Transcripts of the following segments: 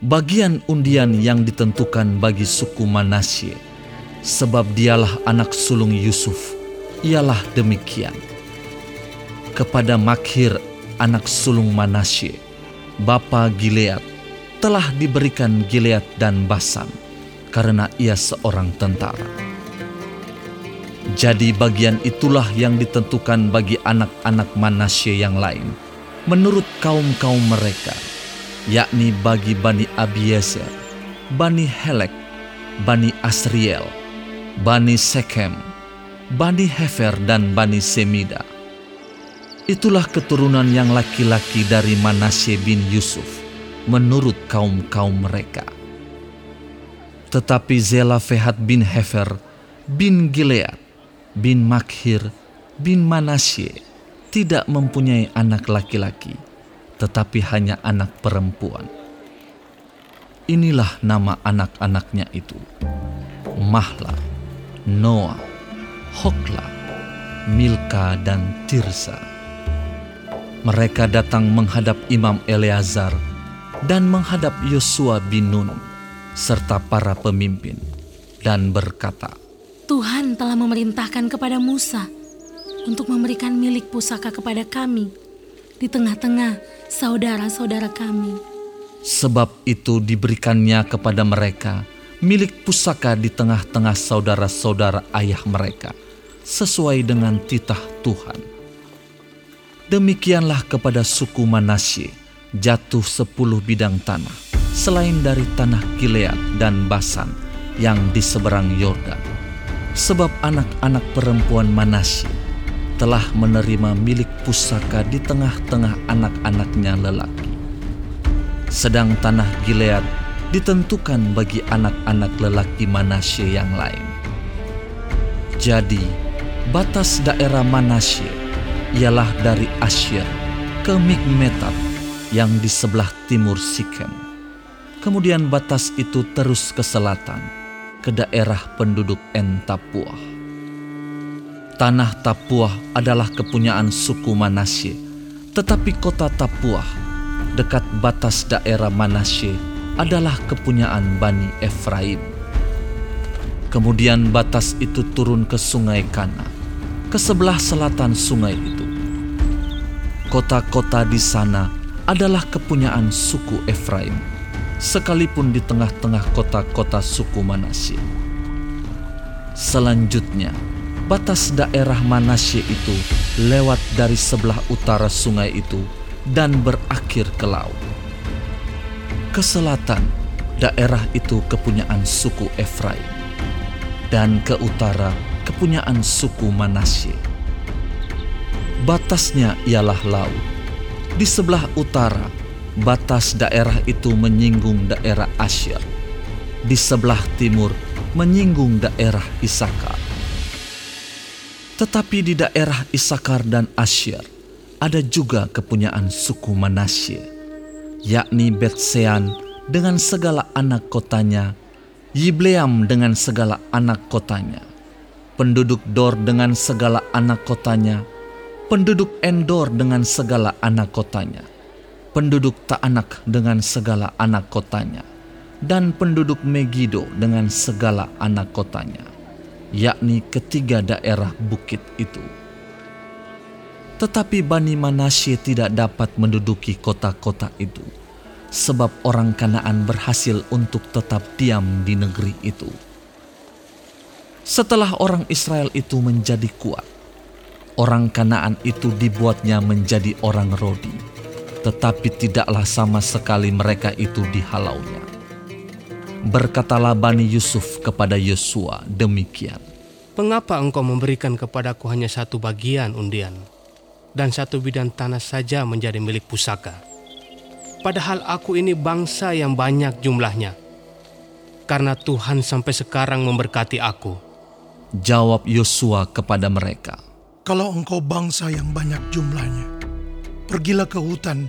bagian undian yang ditentukan bagi suku Manasye, sebab dialah anak sulung Yusuf, ialah demikian. Kepada Makhir, anak sulung Manasye, bapa Gilead, telah diberikan Gilead dan Basan, karena ia seorang tentara. Jadi bagian itulah yang ditentukan bagi anak-anak Manasye yang lain, menurut kaum-kaum mereka, yakni bagi Bani Abiezer, Bani Helek, Bani Asriel, Bani Sekhem, Bani Hefer dan Bani Semida. Itulah keturunan yang laki-laki dari Manasye bin Yusuf menurut kaum-kaum mereka. Tetapi Zelafehat bin Hefer bin Gilead bin Makhir bin Manasye tidak mempunyai anak laki-laki, tetapi hanya anak perempuan. Inilah nama anak-anaknya itu. Mahla, Noah, Hokla, Milka, dan Tirsa. Mereka datang menghadap Imam Eleazar dan menghadap Yosua bin Nun serta para pemimpin dan berkata, Tuhan telah memerintahkan kepada Musa untuk memberikan milik pusaka kepada kami di tengah-tengah saudara-saudara kami. Sebab itu diberikannya kepada mereka milik pusaka di tengah-tengah saudara-saudara ayah mereka, sesuai dengan titah Tuhan. Demikianlah kepada suku Manasye jatuh sepuluh bidang tanah, selain dari tanah Gilead dan Basan yang di seberang Yordan. Sebab anak-anak perempuan Manasye telah menerima milik pusaka di tengah-tengah anak-anaknya lelaki. Sedang tanah Gilead ditentukan bagi anak-anak lelaki Manasye yang lain. Jadi, batas daerah Manasye ialah dari Asyir ke Mikmetat yang di sebelah timur Sikem. Kemudian batas itu terus ke selatan, ke daerah penduduk En Tapuah. Tanah Tapuah adalah kepunyaan suku Manasye, tetapi kota Tapuah dekat batas daerah Manasye adalah kepunyaan Bani Efraim. Kemudian batas itu turun ke sungai Kana, ke sebelah selatan sungai itu. Kota-kota di sana adalah kepunyaan suku Efraim, sekalipun di tengah-tengah kota-kota suku Manasye. Selanjutnya, batas daerah Manasye itu lewat dari sebelah utara sungai itu dan berakhir ke laut. Ke selatan, daerah itu kepunyaan suku Efraim, dan ke utara kepunyaan suku Manasye. Batasnya ialah laut. Di sebelah utara, batas daerah itu menyinggung daerah Asyir. Di sebelah timur, menyinggung daerah Isakar. Tetapi di daerah Isakar dan Asyir, ada juga kepunyaan suku Manasye, yakni Betsean dengan segala anak kotanya, Yibleam dengan segala anak kotanya, penduduk Dor dengan segala anak kotanya, penduduk Endor dengan segala anak kotanya, penduduk Taanak dengan segala anak kotanya, dan penduduk Megido dengan segala anak kotanya, yakni ketiga daerah bukit itu. Tetapi Bani Manasye tidak dapat menduduki kota-kota itu, sebab orang Kanaan berhasil untuk tetap diam di negeri itu. Setelah orang Israel itu menjadi kuat, orang Kanaan itu dibuatnya menjadi orang Rodi, tetapi tidaklah sama sekali mereka itu dihalaunya. Berkatalah Bani Yusuf kepada Yosua demikian. Mengapa engkau memberikan kepadaku hanya satu bagian undian dan satu bidang tanah saja menjadi milik pusaka? Padahal aku ini bangsa yang banyak jumlahnya. Karena Tuhan sampai sekarang memberkati aku. Jawab Yosua kepada mereka. Kalau engkau bangsa yang banyak jumlahnya, pergilah ke hutan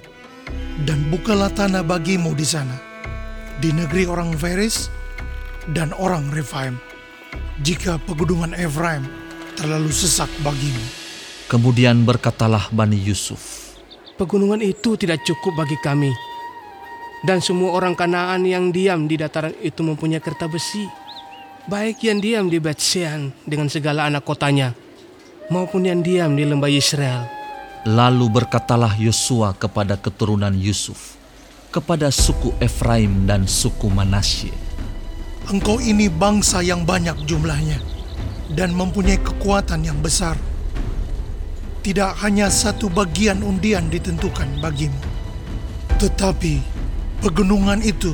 dan bukalah tanah bagimu di sana, di negeri orang Feris dan orang Refaim. Jika pegunungan Efraim terlalu sesak bagimu, Kemudian berkatalah Bani Yusuf. Pegunungan itu tidak cukup bagi kami. Dan semua orang Kanaan yang diam di dataran itu mempunyai kerta besi. Baik yang diam di Betsean dengan segala anak kotanya, maupun yang diam di lembah Israel. Lalu berkatalah Yosua kepada keturunan Yusuf, kepada suku Efraim dan suku Manasye, Engkau ini bangsa yang banyak jumlahnya dan mempunyai kekuatan yang besar. Tidak hanya satu bagian undian ditentukan bagimu, tetapi pegunungan itu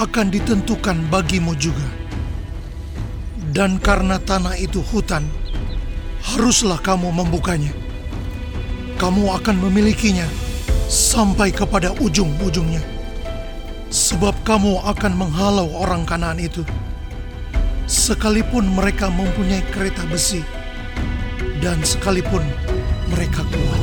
akan ditentukan bagimu juga. Dan karena tanah itu hutan, haruslah kamu membukanya. Kamu akan memilikinya sampai kepada ujung-ujungnya. Sebab kamu akan menghalau orang Kanaan itu. Sekalipun mereka mempunyai kereta besi dan sekalipun mereka kuat.